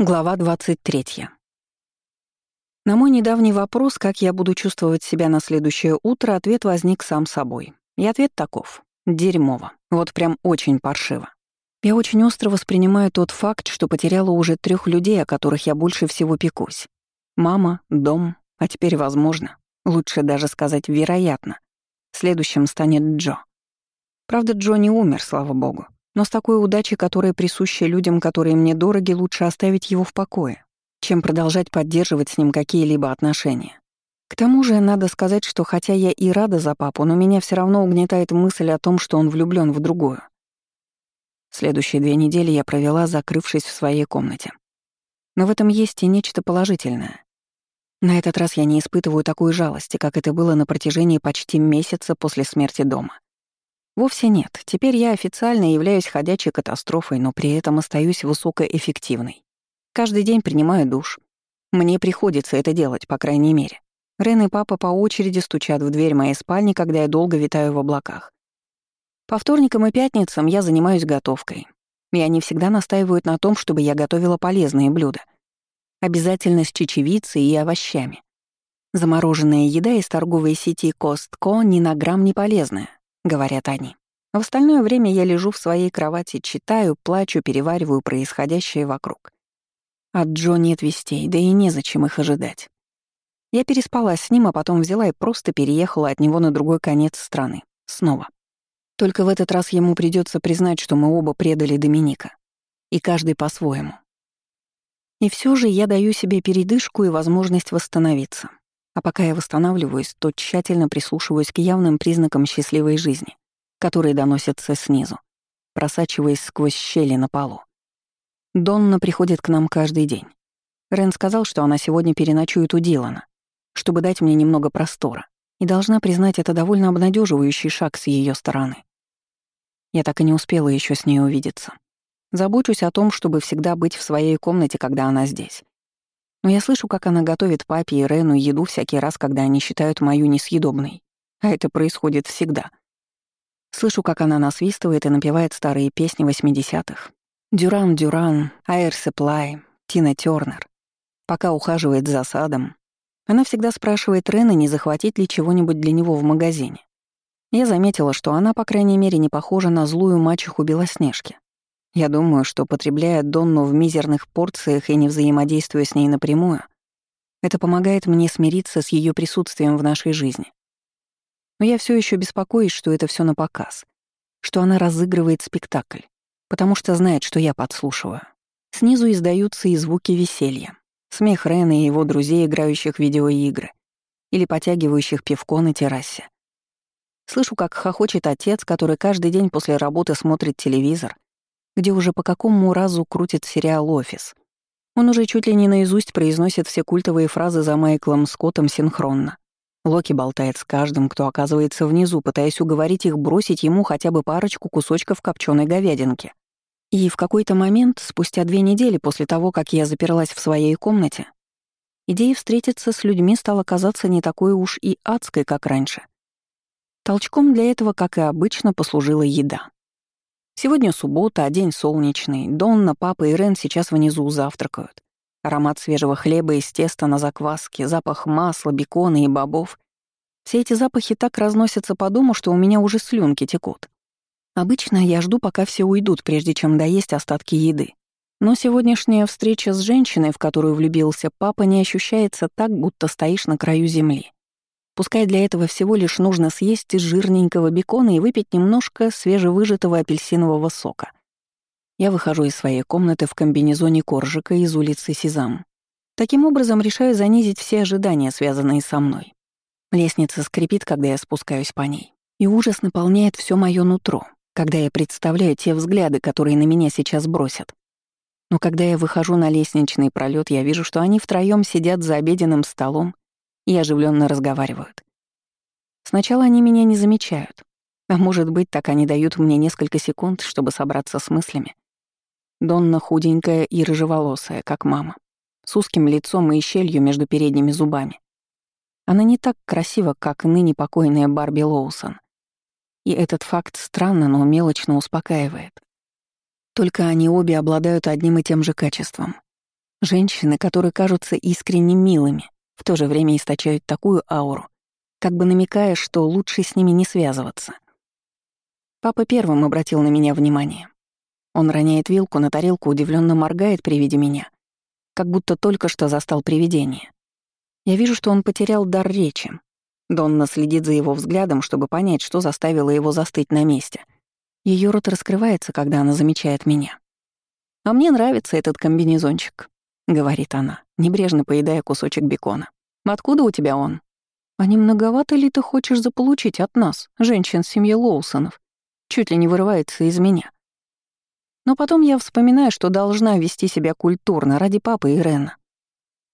Глава 23. На мой недавний вопрос, как я буду чувствовать себя на следующее утро, ответ возник сам собой. И ответ таков. Дерьмово. Вот прям очень паршиво. Я очень остро воспринимаю тот факт, что потеряла уже трех людей, о которых я больше всего пекусь. Мама, дом, а теперь, возможно, лучше даже сказать вероятно, следующим станет Джо. Правда, Джо не умер, слава богу. Но с такой удачей, которая присуща людям, которые мне дороги, лучше оставить его в покое, чем продолжать поддерживать с ним какие-либо отношения. К тому же, надо сказать, что хотя я и рада за папу, но меня все равно угнетает мысль о том, что он влюблен в другую. Следующие две недели я провела, закрывшись в своей комнате. Но в этом есть и нечто положительное. На этот раз я не испытываю такой жалости, как это было на протяжении почти месяца после смерти дома. Вовсе нет. Теперь я официально являюсь ходячей катастрофой, но при этом остаюсь высокоэффективной. Каждый день принимаю душ. Мне приходится это делать, по крайней мере. Рен и папа по очереди стучат в дверь моей спальни, когда я долго витаю в облаках. По вторникам и пятницам я занимаюсь готовкой. И они всегда настаивают на том, чтобы я готовила полезные блюда. Обязательно с чечевицей и овощами. Замороженная еда из торговой сети Costco ни на грамм не полезная, — говорят они. В остальное время я лежу в своей кровати, читаю, плачу, перевариваю происходящее вокруг. От Джо нет вестей, да и незачем их ожидать. Я переспала с ним, а потом взяла и просто переехала от него на другой конец страны. Снова. Только в этот раз ему придется признать, что мы оба предали Доминика. И каждый по-своему. И все же я даю себе передышку и возможность восстановиться. А пока я восстанавливаюсь, то тщательно прислушиваюсь к явным признакам счастливой жизни, которые доносятся снизу, просачиваясь сквозь щели на полу. Донна приходит к нам каждый день. Рен сказал, что она сегодня переночует у Дилана, чтобы дать мне немного простора, и должна признать это довольно обнадеживающий шаг с ее стороны. Я так и не успела еще с ней увидеться. Забочусь о том, чтобы всегда быть в своей комнате, когда она здесь. Но я слышу, как она готовит папе и Рену еду всякий раз, когда они считают мою несъедобной. А это происходит всегда. Слышу, как она насвистывает и напевает старые песни 80-х. Дюран Дюран, Air Supply, Тина Тёрнер. Пока ухаживает за садом, она всегда спрашивает Рена, не захватить ли чего-нибудь для него в магазине. Я заметила, что она, по крайней мере, не похожа на злую мачеху Белоснежки. Я думаю, что, потребляя Донну в мизерных порциях и не взаимодействуя с ней напрямую, это помогает мне смириться с ее присутствием в нашей жизни. Но я все еще беспокоюсь, что это все на показ, что она разыгрывает спектакль, потому что знает, что я подслушиваю. Снизу издаются и звуки веселья. Смех Рена и его друзей, играющих в видеоигры или потягивающих пивко на террасе. Слышу, как хохочет отец, который каждый день после работы смотрит телевизор где уже по какому разу крутит сериал «Офис». Он уже чуть ли не наизусть произносит все культовые фразы за Майклом Скоттом синхронно. Локи болтает с каждым, кто оказывается внизу, пытаясь уговорить их бросить ему хотя бы парочку кусочков копченой говядинки. И в какой-то момент, спустя две недели после того, как я заперлась в своей комнате, идея встретиться с людьми стала казаться не такой уж и адской, как раньше. Толчком для этого, как и обычно, послужила еда. Сегодня суббота, а день солнечный. Донна, папа и Рен сейчас внизу завтракают. Аромат свежего хлеба из теста на закваске, запах масла, бекона и бобов. Все эти запахи так разносятся по дому, что у меня уже слюнки текут. Обычно я жду, пока все уйдут, прежде чем доесть остатки еды. Но сегодняшняя встреча с женщиной, в которую влюбился папа, не ощущается так, будто стоишь на краю земли. Пускай для этого всего лишь нужно съесть из жирненького бекона и выпить немножко свежевыжатого апельсинового сока. Я выхожу из своей комнаты в комбинезоне коржика из улицы Сезам. Таким образом, решаю занизить все ожидания, связанные со мной. Лестница скрипит, когда я спускаюсь по ней. И ужас наполняет все мое нутро, когда я представляю те взгляды, которые на меня сейчас бросят. Но когда я выхожу на лестничный пролет, я вижу, что они втроем сидят за обеденным столом и оживленно разговаривают. Сначала они меня не замечают, а может быть, так они дают мне несколько секунд, чтобы собраться с мыслями. Донна худенькая и рыжеволосая, как мама, с узким лицом и щелью между передними зубами. Она не так красива, как ныне покойная Барби Лоусон. И этот факт странно, но мелочно успокаивает. Только они обе обладают одним и тем же качеством. Женщины, которые кажутся искренне милыми, в то же время источают такую ауру, как бы намекая, что лучше с ними не связываться. Папа первым обратил на меня внимание. Он роняет вилку на тарелку, удивленно моргает при виде меня, как будто только что застал привидение. Я вижу, что он потерял дар речи. Донна следит за его взглядом, чтобы понять, что заставило его застыть на месте. Ее рот раскрывается, когда она замечает меня. «А мне нравится этот комбинезончик», — говорит она, небрежно поедая кусочек бекона. «Откуда у тебя он?» «А не многовато ли ты хочешь заполучить от нас, женщин семьи Лоусонов?» Чуть ли не вырывается из меня. Но потом я вспоминаю, что должна вести себя культурно ради папы и Рена.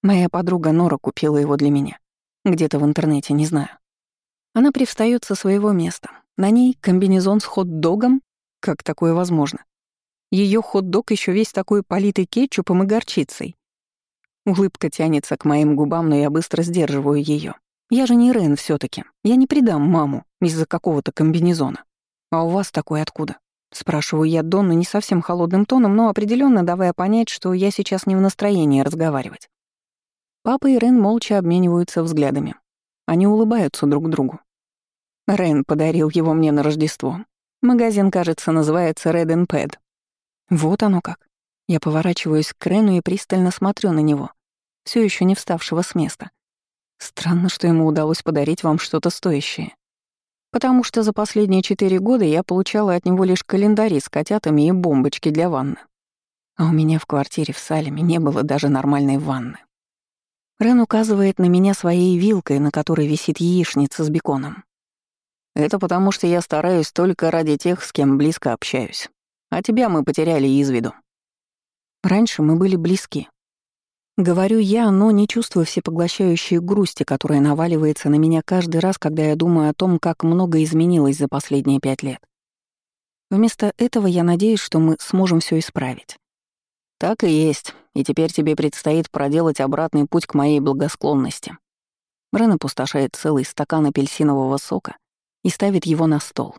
Моя подруга Нора купила его для меня. Где-то в интернете, не знаю. Она привстаёт со своего места. На ней комбинезон с хот-догом. Как такое возможно? Ее хот-дог еще весь такой политый кетчупом и горчицей. Улыбка тянется к моим губам, но я быстро сдерживаю ее. Я же не Рен все таки Я не предам маму из-за какого-то комбинезона. А у вас такой откуда? Спрашиваю я Донну не совсем холодным тоном, но определенно давая понять, что я сейчас не в настроении разговаривать. Папа и Рен молча обмениваются взглядами. Они улыбаются друг другу. Рен подарил его мне на Рождество. Магазин, кажется, называется Red and Pad. Вот оно как. Я поворачиваюсь к Рену и пристально смотрю на него, все еще не вставшего с места. Странно, что ему удалось подарить вам что-то стоящее. Потому что за последние четыре года я получала от него лишь календари с котятами и бомбочки для ванны. А у меня в квартире в Салеме не было даже нормальной ванны. Рен указывает на меня своей вилкой, на которой висит яичница с беконом. Это потому, что я стараюсь только ради тех, с кем близко общаюсь. А тебя мы потеряли из виду. Раньше мы были близки. Говорю я, но не чувствую всепоглощающей грусти, которая наваливается на меня каждый раз, когда я думаю о том, как много изменилось за последние пять лет. Вместо этого я надеюсь, что мы сможем все исправить. Так и есть, и теперь тебе предстоит проделать обратный путь к моей благосклонности. Брен опустошает целый стакан апельсинового сока и ставит его на стол.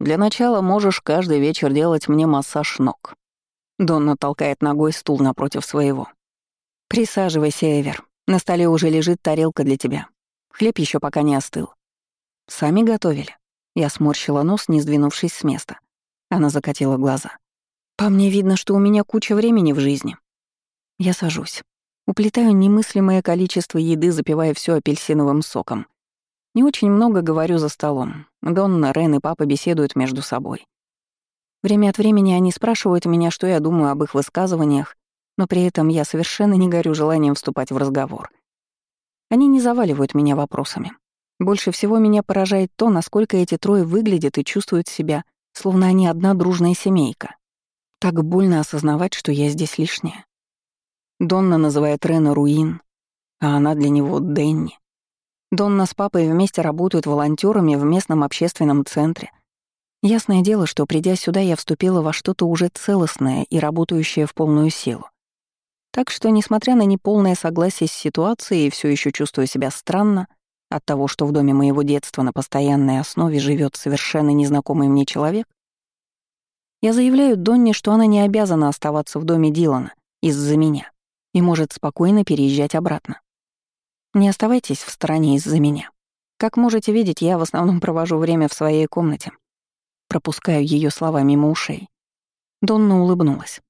Для начала можешь каждый вечер делать мне массаж ног. Донна толкает ногой стул напротив своего. «Присаживайся, Эвер. На столе уже лежит тарелка для тебя. Хлеб еще пока не остыл». «Сами готовили?» Я сморщила нос, не сдвинувшись с места. Она закатила глаза. По мне видно, что у меня куча времени в жизни. Я сажусь. Уплетаю немыслимое количество еды, запивая все апельсиновым соком. Не очень много говорю за столом. Донна, Рен и папа беседуют между собой. Время от времени они спрашивают меня, что я думаю об их высказываниях, но при этом я совершенно не горю желанием вступать в разговор. Они не заваливают меня вопросами. Больше всего меня поражает то, насколько эти трое выглядят и чувствуют себя, словно они одна дружная семейка. Так больно осознавать, что я здесь лишняя. Донна называет Рена Руин, а она для него Денни. Донна с папой вместе работают волонтерами в местном общественном центре. Ясное дело, что придя сюда, я вступила во что-то уже целостное и работающее в полную силу. Так что, несмотря на неполное согласие с ситуацией, все еще чувствую себя странно от того, что в доме моего детства на постоянной основе живет совершенно незнакомый мне человек, я заявляю Донне, что она не обязана оставаться в доме Дилана из-за меня и может спокойно переезжать обратно. Не оставайтесь в стороне из-за меня. Как можете видеть, я в основном провожу время в своей комнате. Пропускаю ее слова мимо ушей. Донна улыбнулась.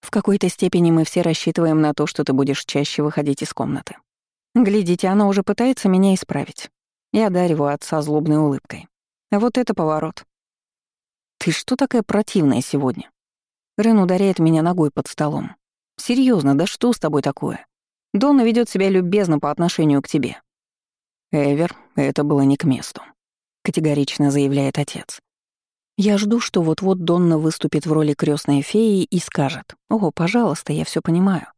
В какой-то степени мы все рассчитываем на то, что ты будешь чаще выходить из комнаты. Глядите, она уже пытается меня исправить. Я одариваю отца злобной улыбкой. Вот это поворот. «Ты что такая противная сегодня?» Рен ударяет меня ногой под столом. Серьезно, да что с тобой такое? Донна ведет себя любезно по отношению к тебе». «Эвер, это было не к месту», — категорично заявляет отец. Я жду, что вот-вот Донна выступит в роли крестной феи и скажет «О, пожалуйста, я все понимаю».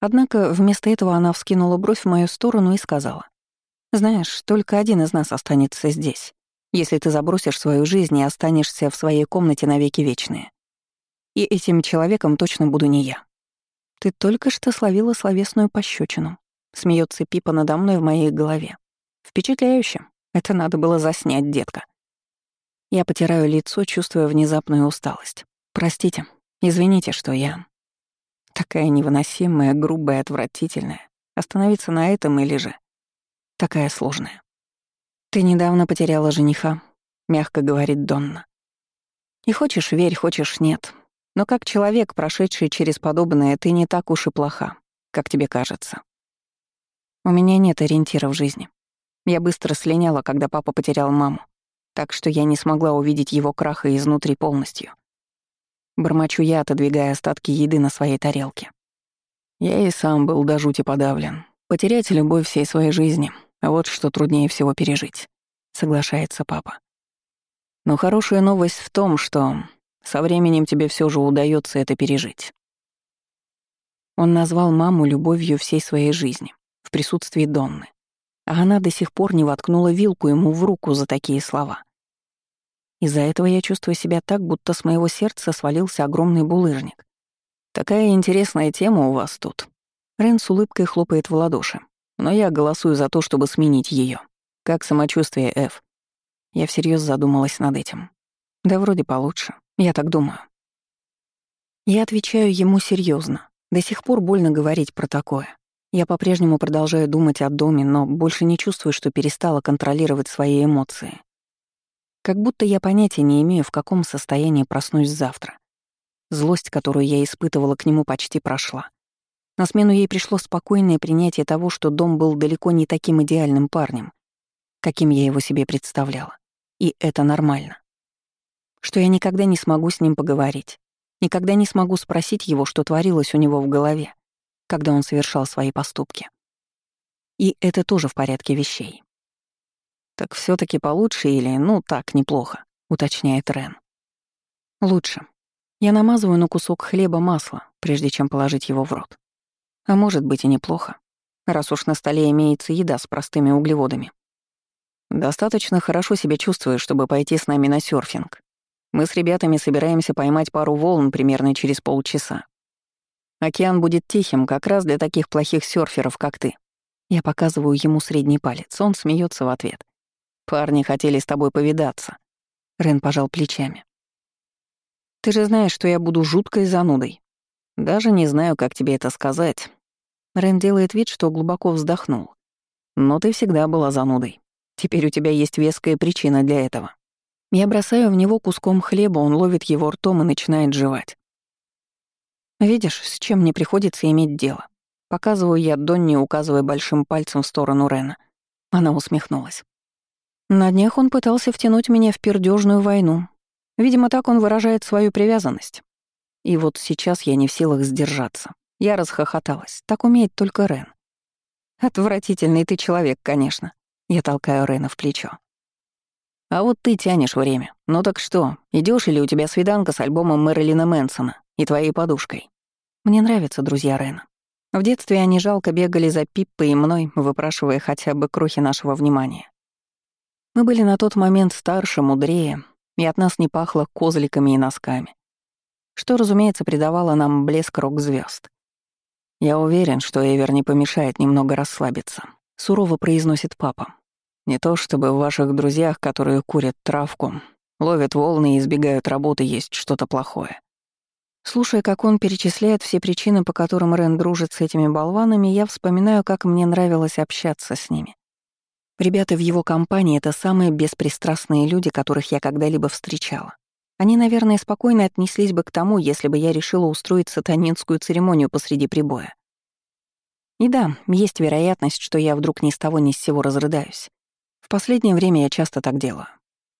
Однако вместо этого она вскинула бровь в мою сторону и сказала «Знаешь, только один из нас останется здесь если ты забросишь свою жизнь и останешься в своей комнате навеки вечные. И этим человеком точно буду не я. Ты только что словила словесную пощечину. Смеется Пипа надо мной в моей голове. Впечатляюще. Это надо было заснять, детка. Я потираю лицо, чувствуя внезапную усталость. Простите, извините, что я... Такая невыносимая, грубая, отвратительная. Остановиться на этом или же... Такая сложная. «Ты недавно потеряла жениха», — мягко говорит Донна. «И хочешь — верь, хочешь — нет. Но как человек, прошедший через подобное, ты не так уж и плоха, как тебе кажется. У меня нет ориентира в жизни. Я быстро слиняла, когда папа потерял маму, так что я не смогла увидеть его краха изнутри полностью. Бормочу я, отодвигая остатки еды на своей тарелке. Я и сам был до жути подавлен. Потерять любовь всей своей жизни — вот что труднее всего пережить, соглашается папа. Но хорошая новость в том, что со временем тебе все же удается это пережить. Он назвал маму любовью всей своей жизни, в присутствии Донны. А она до сих пор не воткнула вилку ему в руку за такие слова. Из-за этого я чувствую себя так, будто с моего сердца свалился огромный булыжник. Такая интересная тема у вас тут. Рен с улыбкой хлопает в ладоши. Но я голосую за то, чтобы сменить ее. Как самочувствие, Эф? Я всерьез задумалась над этим. Да вроде получше. Я так думаю. Я отвечаю ему серьезно. До сих пор больно говорить про такое. Я по-прежнему продолжаю думать о доме, но больше не чувствую, что перестала контролировать свои эмоции. Как будто я понятия не имею, в каком состоянии проснусь завтра. Злость, которую я испытывала к нему, почти прошла. На смену ей пришло спокойное принятие того, что дом был далеко не таким идеальным парнем, каким я его себе представляла. И это нормально что я никогда не смогу с ним поговорить, никогда не смогу спросить его, что творилось у него в голове, когда он совершал свои поступки. И это тоже в порядке вещей. «Так все таки получше или, ну, так, неплохо», — уточняет Рен. «Лучше. Я намазываю на кусок хлеба масло, прежде чем положить его в рот. А может быть и неплохо, раз уж на столе имеется еда с простыми углеводами. Достаточно хорошо себя чувствуешь, чтобы пойти с нами на серфинг. Мы с ребятами собираемся поймать пару волн примерно через полчаса. Океан будет тихим, как раз для таких плохих серферов, как ты. Я показываю ему средний палец, он смеется в ответ. Парни хотели с тобой повидаться. Рен пожал плечами. Ты же знаешь, что я буду жуткой занудой. Даже не знаю, как тебе это сказать. Рен делает вид, что глубоко вздохнул. Но ты всегда была занудой. Теперь у тебя есть веская причина для этого. Я бросаю в него куском хлеба, он ловит его ртом и начинает жевать. «Видишь, с чем мне приходится иметь дело?» Показываю я Донни, указывая большим пальцем в сторону Рена. Она усмехнулась. На днях он пытался втянуть меня в пердёжную войну. Видимо, так он выражает свою привязанность. И вот сейчас я не в силах сдержаться. Я расхохоталась. Так умеет только Рен. Отвратительный ты человек, конечно. Я толкаю Рена в плечо. А вот ты тянешь время. Ну так что, идешь или у тебя свиданка с альбомом Мэрилина Мэнсона и твоей подушкой? Мне нравятся друзья Рена. В детстве они жалко бегали за Пиппой и мной, выпрашивая хотя бы крохи нашего внимания. Мы были на тот момент старше, мудрее, и от нас не пахло козликами и носками. Что, разумеется, придавало нам блеск рок звезд. «Я уверен, что Эвер не помешает немного расслабиться», — сурово произносит папа. Не то чтобы в ваших друзьях, которые курят травку, ловят волны и избегают работы, есть что-то плохое. Слушая, как он перечисляет все причины, по которым Рен дружит с этими болванами, я вспоминаю, как мне нравилось общаться с ними. Ребята в его компании — это самые беспристрастные люди, которых я когда-либо встречала. Они, наверное, спокойно отнеслись бы к тому, если бы я решила устроить сатанинскую церемонию посреди прибоя. И да, есть вероятность, что я вдруг ни с того ни с сего разрыдаюсь последнее время я часто так делаю.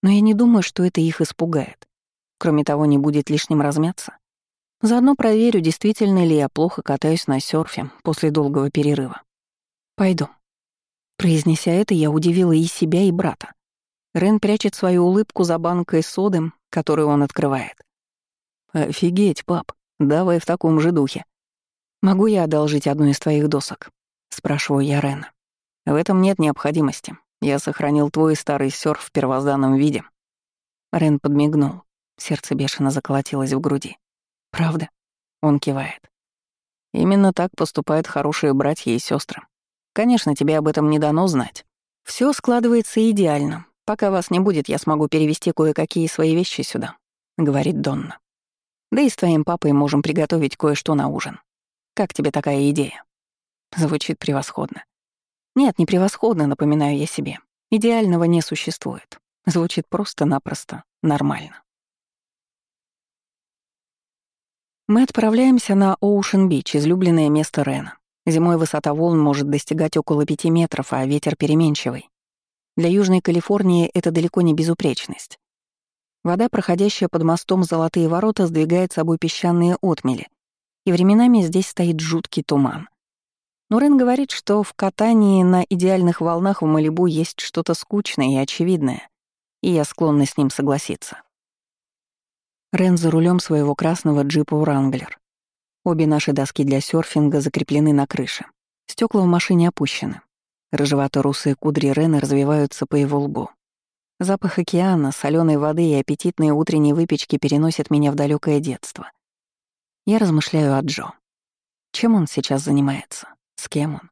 Но я не думаю, что это их испугает. Кроме того, не будет лишним размяться. Заодно проверю, действительно ли я плохо катаюсь на серфе после долгого перерыва. Пойду. Произнеся это, я удивила и себя, и брата. Рен прячет свою улыбку за банкой соды, которую он открывает. «Офигеть, пап, давай в таком же духе. Могу я одолжить одну из твоих досок?» — спрашиваю я Рена. «В этом нет необходимости. Я сохранил твой старый сёрф в первозданном виде». Рен подмигнул. Сердце бешено заколотилось в груди. «Правда?» Он кивает. «Именно так поступают хорошие братья и сестры. Конечно, тебе об этом не дано знать. Все складывается идеально. Пока вас не будет, я смогу перевести кое-какие свои вещи сюда», — говорит Донна. «Да и с твоим папой можем приготовить кое-что на ужин. Как тебе такая идея?» Звучит превосходно. Нет, не превосходно, напоминаю я себе. Идеального не существует. Звучит просто-напросто нормально. Мы отправляемся на Оушен-Бич, излюбленное место Рена. Зимой высота волн может достигать около пяти метров, а ветер переменчивый. Для Южной Калифорнии это далеко не безупречность. Вода, проходящая под мостом Золотые ворота, сдвигает с собой песчаные отмели, и временами здесь стоит жуткий туман. Но Рен говорит, что в катании на идеальных волнах в Малибу есть что-то скучное и очевидное, и я склонна с ним согласиться. Рен за рулем своего красного джипа «Уранглер». Обе наши доски для серфинга закреплены на крыше. Стекла в машине опущены. Рыжевато-русые кудри Рена развиваются по его лбу. Запах океана, соленой воды и аппетитные утренние выпечки переносят меня в далекое детство. Я размышляю о Джо. Чем он сейчас занимается? С кем он?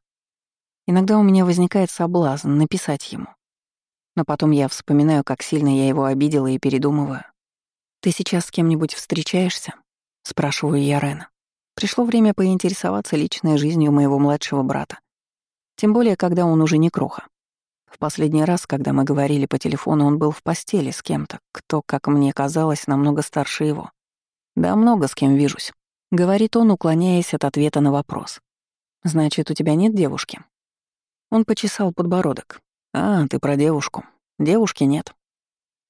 Иногда у меня возникает соблазн написать ему. Но потом я вспоминаю, как сильно я его обидела и передумываю. «Ты сейчас с кем-нибудь встречаешься?» — спрашиваю я Рена. Пришло время поинтересоваться личной жизнью моего младшего брата. Тем более, когда он уже не кроха. В последний раз, когда мы говорили по телефону, он был в постели с кем-то, кто, как мне казалось, намного старше его. «Да много с кем вижусь», — говорит он, уклоняясь от ответа на вопрос. «Значит, у тебя нет девушки?» Он почесал подбородок. «А, ты про девушку. Девушки нет».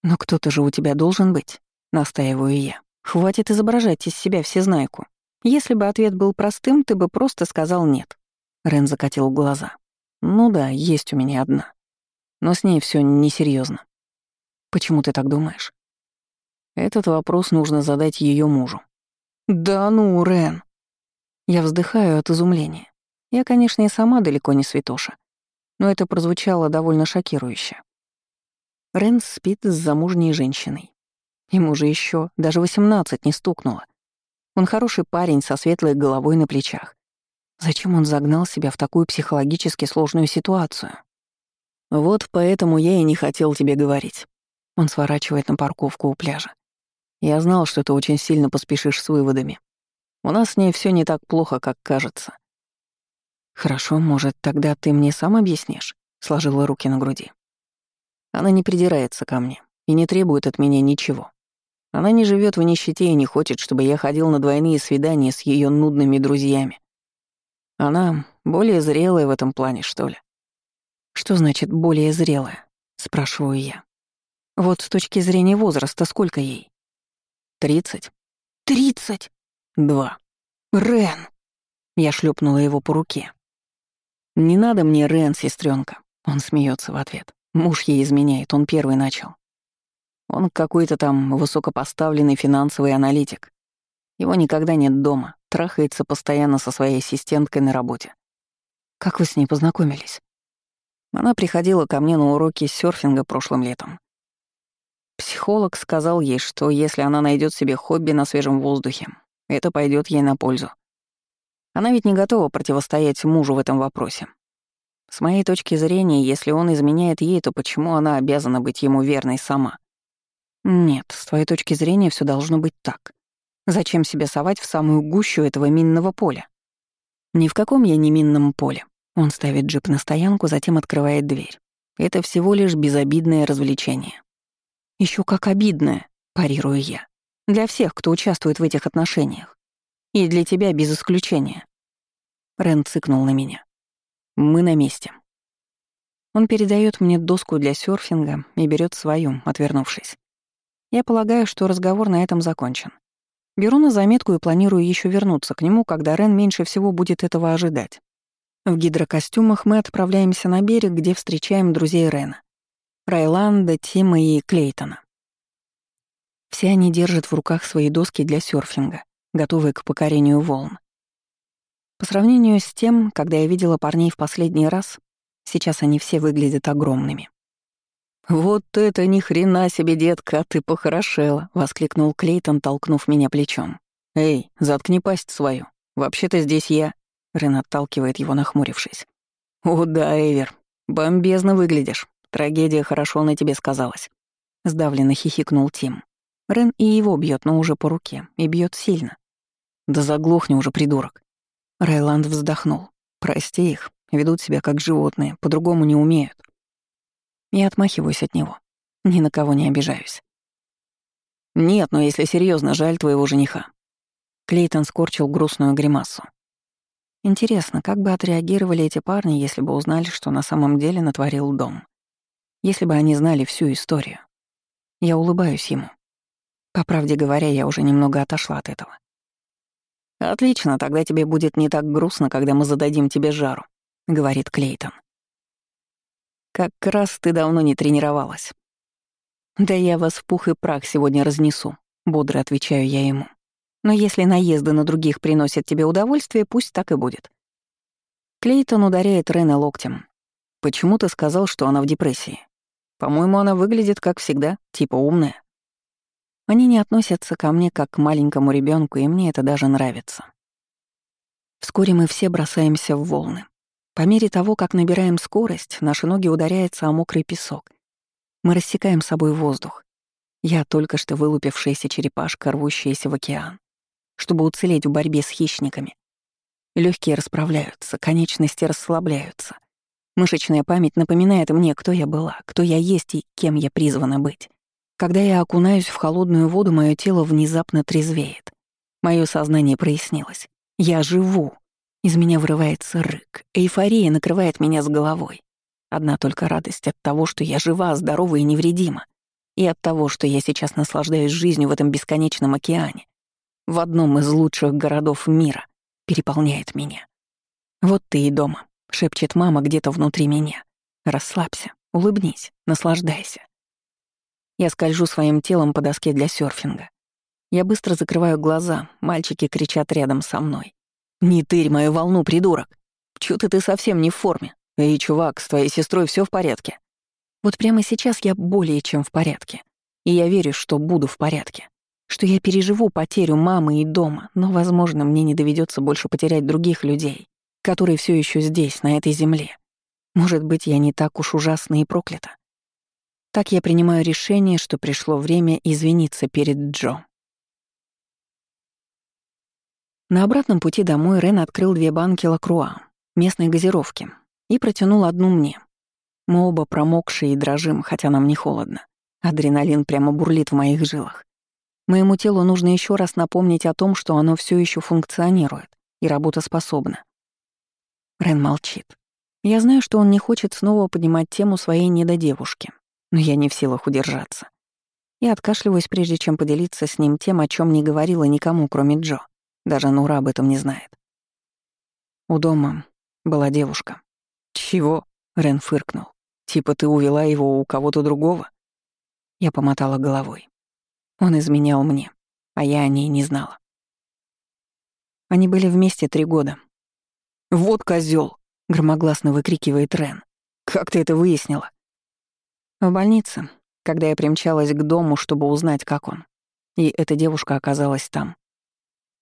«Но кто-то же у тебя должен быть». Настаиваю я. Хватит изображать из себя всезнайку. Если бы ответ был простым, ты бы просто сказал «нет». Рен закатил глаза. «Ну да, есть у меня одна. Но с ней все несерьезно. Почему ты так думаешь? Этот вопрос нужно задать ее мужу. Да ну, Рен. Я вздыхаю от изумления. Я, конечно, и сама далеко не святоша. Но это прозвучало довольно шокирующе. Рен спит с замужней женщиной. Ему же еще даже восемнадцать не стукнуло. Он хороший парень со светлой головой на плечах. Зачем он загнал себя в такую психологически сложную ситуацию? Вот поэтому я и не хотел тебе говорить. Он сворачивает на парковку у пляжа. Я знал, что ты очень сильно поспешишь с выводами. У нас с ней все не так плохо, как кажется. Хорошо, может, тогда ты мне сам объяснишь? Сложила руки на груди. Она не придирается ко мне и не требует от меня ничего. Она не живет в нищете и не хочет, чтобы я ходил на двойные свидания с ее нудными друзьями. Она более зрелая в этом плане, что ли. Что значит «более зрелая»? Спрашиваю я. Вот с точки зрения возраста сколько ей? Тридцать. Тридцать? Два. Рен! Я шлепнула его по руке. Не надо мне Рен, сестренка. Он смеется в ответ. Муж ей изменяет, он первый начал. Он какой-то там высокопоставленный финансовый аналитик. Его никогда нет дома, трахается постоянно со своей ассистенткой на работе. Как вы с ней познакомились? Она приходила ко мне на уроки серфинга прошлым летом. Психолог сказал ей, что если она найдет себе хобби на свежем воздухе, это пойдет ей на пользу. Она ведь не готова противостоять мужу в этом вопросе. С моей точки зрения, если он изменяет ей, то почему она обязана быть ему верной сама? Нет, с твоей точки зрения все должно быть так. Зачем себе совать в самую гущу этого минного поля? Ни в каком я не минном поле. Он ставит джип на стоянку, затем открывает дверь. Это всего лишь безобидное развлечение. Еще как обидное, парирую я. Для всех, кто участвует в этих отношениях. И для тебя без исключения. Рен цыкнул на меня. Мы на месте. Он передает мне доску для серфинга и берет свою, отвернувшись. Я полагаю, что разговор на этом закончен. Беру на заметку и планирую еще вернуться к нему, когда Рен меньше всего будет этого ожидать. В гидрокостюмах мы отправляемся на берег, где встречаем друзей Рена. Райланда, Тима и Клейтона. Все они держат в руках свои доски для серфинга, готовые к покорению волн. По сравнению с тем, когда я видела парней в последний раз, сейчас они все выглядят огромными. «Вот это ни хрена себе, детка, ты похорошела!» — воскликнул Клейтон, толкнув меня плечом. «Эй, заткни пасть свою. Вообще-то здесь я...» Рен отталкивает его, нахмурившись. «О да, Эвер, бомбезно выглядишь. Трагедия хорошо на тебе сказалась». Сдавленно хихикнул Тим. Рен и его бьет, но уже по руке, и бьет сильно. «Да заглохни уже, придурок!» Райланд вздохнул. «Прости их, ведут себя как животные, по-другому не умеют». Я отмахиваюсь от него. Ни на кого не обижаюсь. «Нет, но если серьезно, жаль твоего жениха». Клейтон скорчил грустную гримасу. Интересно, как бы отреагировали эти парни, если бы узнали, что на самом деле натворил дом? Если бы они знали всю историю. Я улыбаюсь ему. По правде говоря, я уже немного отошла от этого. «Отлично, тогда тебе будет не так грустно, когда мы зададим тебе жару», — говорит Клейтон. «Как раз ты давно не тренировалась». «Да я вас в пух и прах сегодня разнесу», — бодро отвечаю я ему. «Но если наезды на других приносят тебе удовольствие, пусть так и будет». Клейтон ударяет Рена локтем. «Почему ты сказал, что она в депрессии? По-моему, она выглядит как всегда, типа умная». Они не относятся ко мне как к маленькому ребенку, и мне это даже нравится. Вскоре мы все бросаемся в волны. По мере того, как набираем скорость, наши ноги ударяются о мокрый песок. Мы рассекаем собой воздух. Я только что вылупившаяся черепашка, рвущаяся в океан, чтобы уцелеть в борьбе с хищниками. Легкие расправляются, конечности расслабляются. Мышечная память напоминает мне, кто я была, кто я есть и кем я призвана быть. Когда я окунаюсь в холодную воду, мое тело внезапно трезвеет. Мое сознание прояснилось. Я живу. Из меня вырывается рык. Эйфория накрывает меня с головой. Одна только радость от того, что я жива, здорова и невредима. И от того, что я сейчас наслаждаюсь жизнью в этом бесконечном океане. В одном из лучших городов мира. Переполняет меня. «Вот ты и дома», — шепчет мама где-то внутри меня. «Расслабься, улыбнись, наслаждайся». Я скольжу своим телом по доске для серфинга. Я быстро закрываю глаза, мальчики кричат рядом со мной. «Не тырь мою волну, придурок! Чё-то ты совсем не в форме. Эй, чувак, с твоей сестрой все в порядке?» Вот прямо сейчас я более чем в порядке. И я верю, что буду в порядке. Что я переживу потерю мамы и дома, но, возможно, мне не доведется больше потерять других людей, которые все еще здесь, на этой земле. Может быть, я не так уж ужасна и проклята. Так я принимаю решение, что пришло время извиниться перед Джо. На обратном пути домой Рен открыл две банки лакруа, местной газировки, и протянул одну мне. Мы оба промокшие и дрожим, хотя нам не холодно. Адреналин прямо бурлит в моих жилах. Моему телу нужно еще раз напомнить о том, что оно все еще функционирует и работоспособно. Рен молчит. Я знаю, что он не хочет снова поднимать тему своей недодевушки но я не в силах удержаться. Я откашливаюсь, прежде чем поделиться с ним тем, о чем не говорила никому, кроме Джо. Даже Нура об этом не знает. У дома была девушка. «Чего?» — Рен фыркнул. «Типа ты увела его у кого-то другого?» Я помотала головой. Он изменял мне, а я о ней не знала. Они были вместе три года. «Вот козел! громогласно выкрикивает Рен. «Как ты это выяснила?» В больнице, когда я примчалась к дому, чтобы узнать, как он. И эта девушка оказалась там.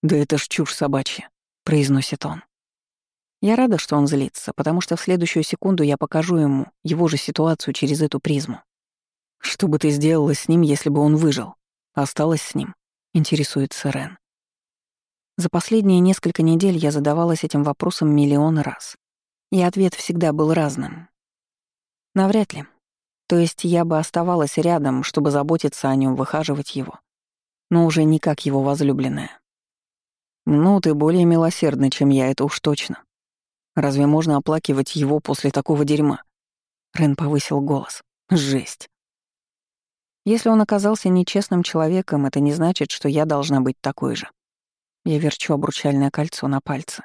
«Да это ж чушь собачья», — произносит он. Я рада, что он злится, потому что в следующую секунду я покажу ему его же ситуацию через эту призму. «Что бы ты сделала с ним, если бы он выжил? Осталась с ним?» — интересуется Рен. За последние несколько недель я задавалась этим вопросом миллион раз. И ответ всегда был разным. Навряд ли. То есть я бы оставалась рядом, чтобы заботиться о нем, выхаживать его. Но уже не как его возлюбленная. Ну, ты более милосердна, чем я, это уж точно. Разве можно оплакивать его после такого дерьма? Рен повысил голос. Жесть. Если он оказался нечестным человеком, это не значит, что я должна быть такой же. Я верчу обручальное кольцо на пальце.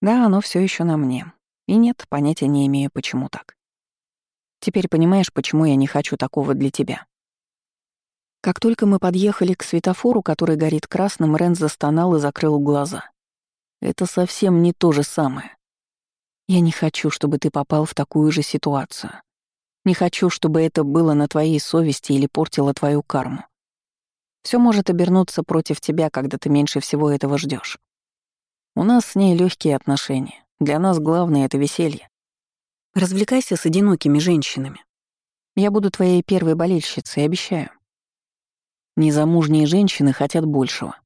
Да, оно все еще на мне. И нет, понятия не имею, почему так. Теперь понимаешь, почему я не хочу такого для тебя?» Как только мы подъехали к светофору, который горит красным, Рен застонал и закрыл глаза. «Это совсем не то же самое. Я не хочу, чтобы ты попал в такую же ситуацию. Не хочу, чтобы это было на твоей совести или портило твою карму. Все может обернуться против тебя, когда ты меньше всего этого ждешь. У нас с ней легкие отношения. Для нас главное — это веселье. Развлекайся с одинокими женщинами. Я буду твоей первой болельщицей, обещаю. Незамужние женщины хотят большего.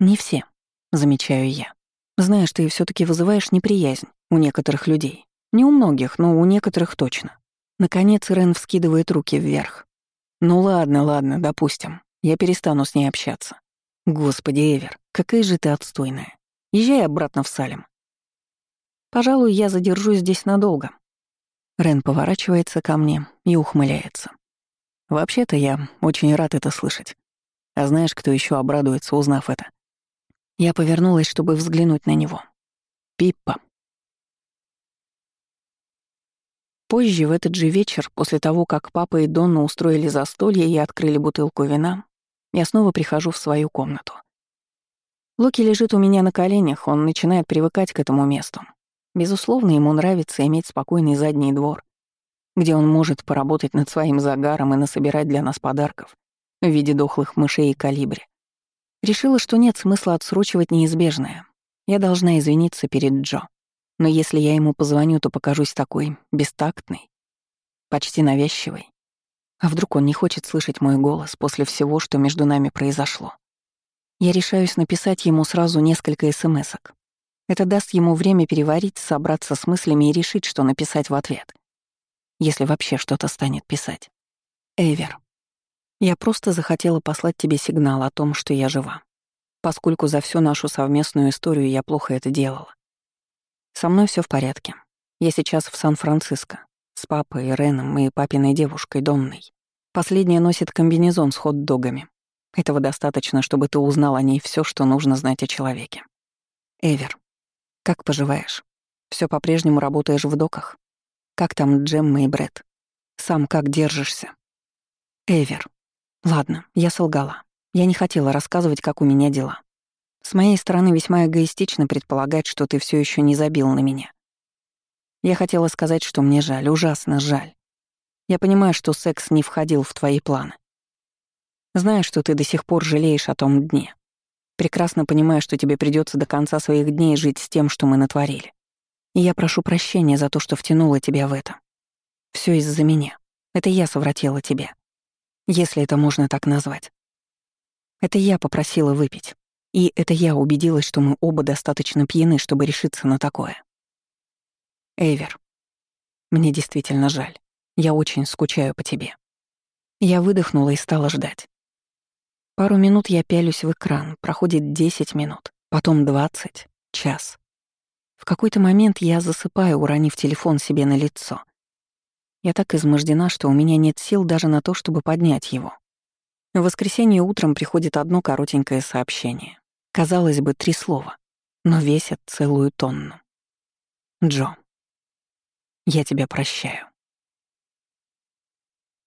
Не все, замечаю я. Знаешь, ты все таки вызываешь неприязнь у некоторых людей. Не у многих, но у некоторых точно. Наконец Рен вскидывает руки вверх. Ну ладно, ладно, допустим. Я перестану с ней общаться. Господи, Эвер, какая же ты отстойная. Езжай обратно в Салем. Пожалуй, я задержусь здесь надолго. Рен поворачивается ко мне и ухмыляется. Вообще-то я очень рад это слышать. А знаешь, кто еще обрадуется, узнав это? Я повернулась, чтобы взглянуть на него. Пиппа. Позже, в этот же вечер, после того, как папа и Донна устроили застолье и открыли бутылку вина, я снова прихожу в свою комнату. Локи лежит у меня на коленях, он начинает привыкать к этому месту. Безусловно, ему нравится иметь спокойный задний двор, где он может поработать над своим загаром и насобирать для нас подарков в виде дохлых мышей и калибри. Решила, что нет смысла отсрочивать неизбежное. Я должна извиниться перед Джо. Но если я ему позвоню, то покажусь такой бестактной, почти навязчивой. А вдруг он не хочет слышать мой голос после всего, что между нами произошло? Я решаюсь написать ему сразу несколько смс-ок. Это даст ему время переварить, собраться с мыслями и решить, что написать в ответ. Если вообще что-то станет писать. Эвер. Я просто захотела послать тебе сигнал о том, что я жива. Поскольку за всю нашу совместную историю я плохо это делала. Со мной все в порядке. Я сейчас в Сан-Франциско. С папой, Реном и папиной девушкой Донной. Последняя носит комбинезон с хот-догами. Этого достаточно, чтобы ты узнал о ней все, что нужно знать о человеке. Эвер, как поживаешь? Все по-прежнему работаешь в доках? Как там Джемма и Бред? Сам как держишься? Эвер, Ладно, я солгала. Я не хотела рассказывать, как у меня дела. С моей стороны весьма эгоистично предполагать, что ты все еще не забил на меня. Я хотела сказать, что мне жаль, ужасно жаль. Я понимаю, что секс не входил в твои планы. Знаю, что ты до сих пор жалеешь о том дне. Прекрасно понимаю, что тебе придется до конца своих дней жить с тем, что мы натворили. И я прошу прощения за то, что втянула тебя в это. Все из-за меня. Это я совратила тебе если это можно так назвать. Это я попросила выпить. И это я убедилась, что мы оба достаточно пьяны, чтобы решиться на такое. Эйвер, мне действительно жаль. Я очень скучаю по тебе. Я выдохнула и стала ждать. Пару минут я пялюсь в экран, проходит 10 минут, потом 20, час. В какой-то момент я засыпаю, уронив телефон себе на лицо — я так измождена, что у меня нет сил даже на то, чтобы поднять его. В воскресенье утром приходит одно коротенькое сообщение. Казалось бы, три слова, но весят целую тонну. Джо, я тебя прощаю.